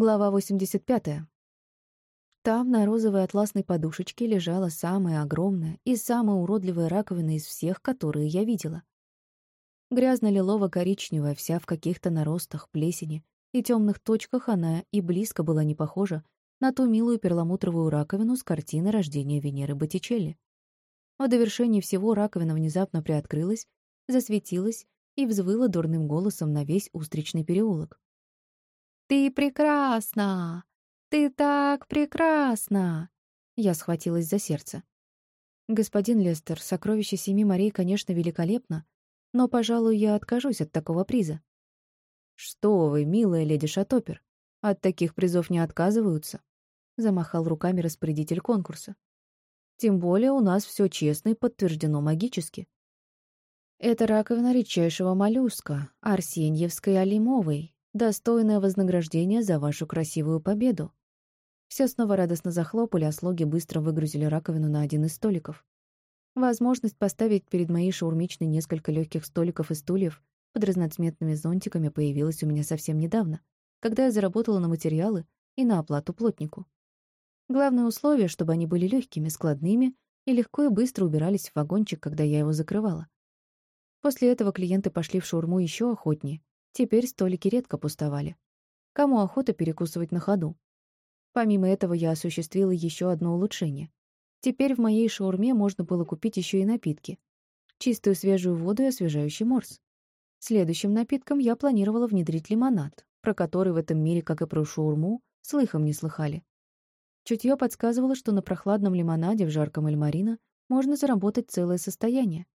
Глава 85. Там на розовой атласной подушечке лежала самая огромная и самая уродливая раковина из всех, которые я видела. Грязно-лилово-коричневая, вся в каких-то наростах, плесени и темных точках она и близко была не похожа на ту милую перламутровую раковину с картины рождения Венеры Боттичелли. В довершении всего раковина внезапно приоткрылась, засветилась и взвыла дурным голосом на весь устричный переулок. «Ты прекрасна! Ты так прекрасна!» Я схватилась за сердце. «Господин Лестер, сокровище Семи морей, конечно, великолепно, но, пожалуй, я откажусь от такого приза». «Что вы, милая леди Шатопер, от таких призов не отказываются», — замахал руками распорядитель конкурса. «Тем более у нас все честно и подтверждено магически. Это раковина редчайшего моллюска, Арсеньевской олимовой, Достойное вознаграждение за вашу красивую победу. Все снова радостно захлопали, а слуги быстро выгрузили раковину на один из столиков. Возможность поставить перед моей шаурмичной несколько легких столиков и стульев под разноцветными зонтиками появилась у меня совсем недавно, когда я заработала на материалы и на оплату плотнику. Главное условие, чтобы они были легкими, складными и легко и быстро убирались в вагончик, когда я его закрывала. После этого клиенты пошли в шаурму еще охотнее, Теперь столики редко пустовали. Кому охота перекусывать на ходу? Помимо этого я осуществила еще одно улучшение. Теперь в моей шаурме можно было купить еще и напитки. Чистую свежую воду и освежающий морс. Следующим напитком я планировала внедрить лимонад, про который в этом мире, как и про шаурму, слыхом не слыхали. Чутье подсказывало, что на прохладном лимонаде в жарком Эльмарина можно заработать целое состояние.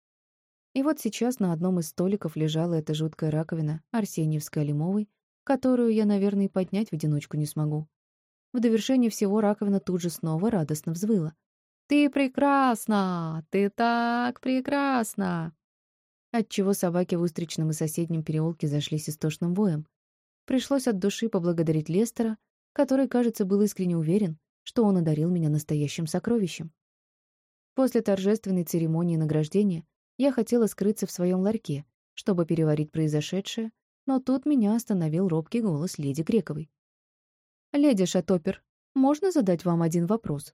И вот сейчас на одном из столиков лежала эта жуткая раковина, Арсеньевская лимовой, которую я, наверное, поднять в одиночку не смогу. В довершение всего раковина тут же снова радостно взвыла. «Ты прекрасна! Ты так прекрасна!» Отчего собаки в устричном и соседнем переулке зашлись истошным воем. Пришлось от души поблагодарить Лестера, который, кажется, был искренне уверен, что он одарил меня настоящим сокровищем. После торжественной церемонии награждения я хотела скрыться в своем ларьке, чтобы переварить произошедшее, но тут меня остановил робкий голос леди Грековой. «Леди Шатопер, можно задать вам один вопрос?»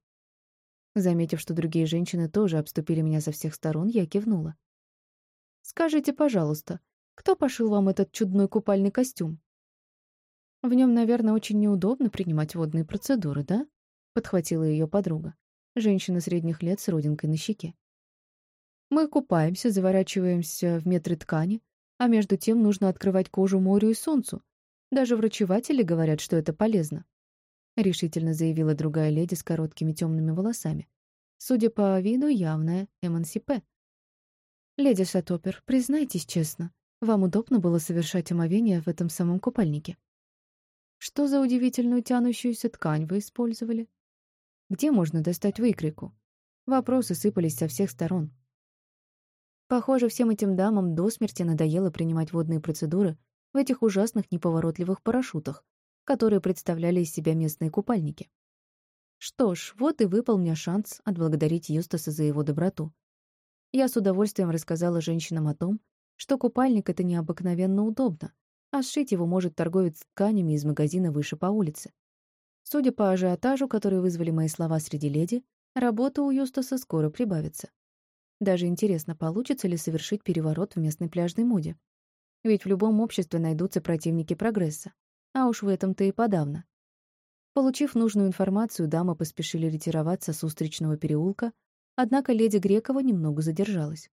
Заметив, что другие женщины тоже обступили меня со всех сторон, я кивнула. «Скажите, пожалуйста, кто пошил вам этот чудной купальный костюм?» «В нем, наверное, очень неудобно принимать водные процедуры, да?» — подхватила ее подруга, женщина средних лет с родинкой на щеке. Мы купаемся, заворачиваемся в метры ткани, а между тем нужно открывать кожу морю и солнцу. Даже врачеватели говорят, что это полезно. Решительно заявила другая леди с короткими темными волосами. Судя по виду, явная эмансипе. «Леди Шатопер, признайтесь честно, вам удобно было совершать омовение в этом самом купальнике?» «Что за удивительную тянущуюся ткань вы использовали?» «Где можно достать выкройку?» Вопросы сыпались со всех сторон. Похоже, всем этим дамам до смерти надоело принимать водные процедуры в этих ужасных неповоротливых парашютах, которые представляли из себя местные купальники. Что ж, вот и выпал мне шанс отблагодарить Юстаса за его доброту. Я с удовольствием рассказала женщинам о том, что купальник — это необыкновенно удобно, а сшить его может торговец тканями из магазина выше по улице. Судя по ажиотажу, который вызвали мои слова среди леди, работа у Юстаса скоро прибавится. Даже интересно, получится ли совершить переворот в местной пляжной моде. Ведь в любом обществе найдутся противники прогресса. А уж в этом-то и подавно. Получив нужную информацию, дамы поспешили ретироваться с устричного переулка, однако леди Грекова немного задержалась.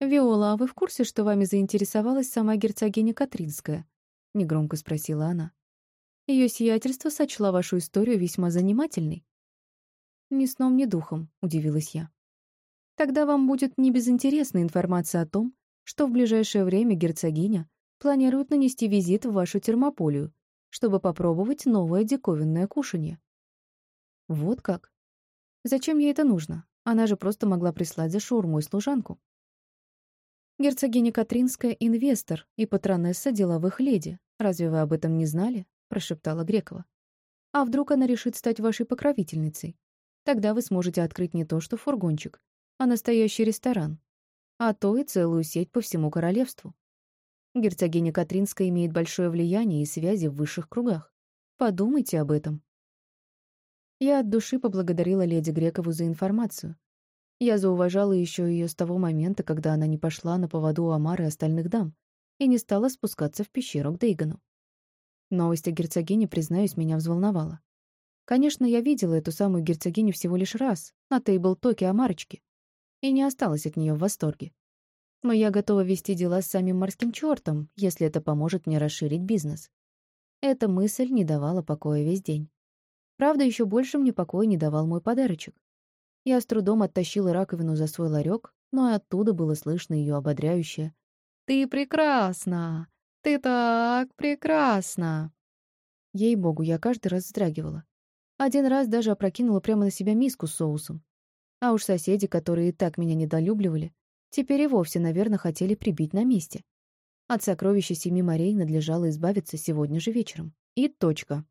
«Виола, а вы в курсе, что вами заинтересовалась сама герцогиня Катринская?» — негромко спросила она. Ее сиятельство сочла вашу историю весьма занимательной». «Ни сном, ни духом», — удивилась я. Тогда вам будет небезынтересна информация о том, что в ближайшее время герцогиня планирует нанести визит в вашу термополию, чтобы попробовать новое диковинное кушанье. Вот как? Зачем ей это нужно? Она же просто могла прислать за шаурму и служанку. Герцогиня Катринская — инвестор и патронесса деловых леди. Разве вы об этом не знали? Прошептала Грекова. А вдруг она решит стать вашей покровительницей? Тогда вы сможете открыть не то что фургончик, а настоящий ресторан, а то и целую сеть по всему королевству. Герцогиня Катринская имеет большое влияние и связи в высших кругах, Подумайте об этом. Я от души поблагодарила леди Грекову за информацию. Я зауважала еще ее с того момента, когда она не пошла на поводу у Амары и остальных дам и не стала спускаться в пещеру к Дейгану. Новость о герцогине, признаюсь, меня взволновала. Конечно, я видела эту самую герцогиню всего лишь раз, на тейбл-токе о Марочке, и не осталась от нее в восторге. Но я готова вести дела с самим морским чертом, если это поможет мне расширить бизнес. Эта мысль не давала покоя весь день. Правда, еще больше мне покоя не давал мой подарочек. Я с трудом оттащила раковину за свой ларек, но и оттуда было слышно ее ободряющее «Ты прекрасна! Ты так прекрасна!» Ей-богу, я каждый раз вздрагивала. Один раз даже опрокинула прямо на себя миску с соусом. А уж соседи, которые и так меня недолюбливали, теперь и вовсе, наверное, хотели прибить на месте. От сокровища семи морей надлежало избавиться сегодня же вечером. И точка.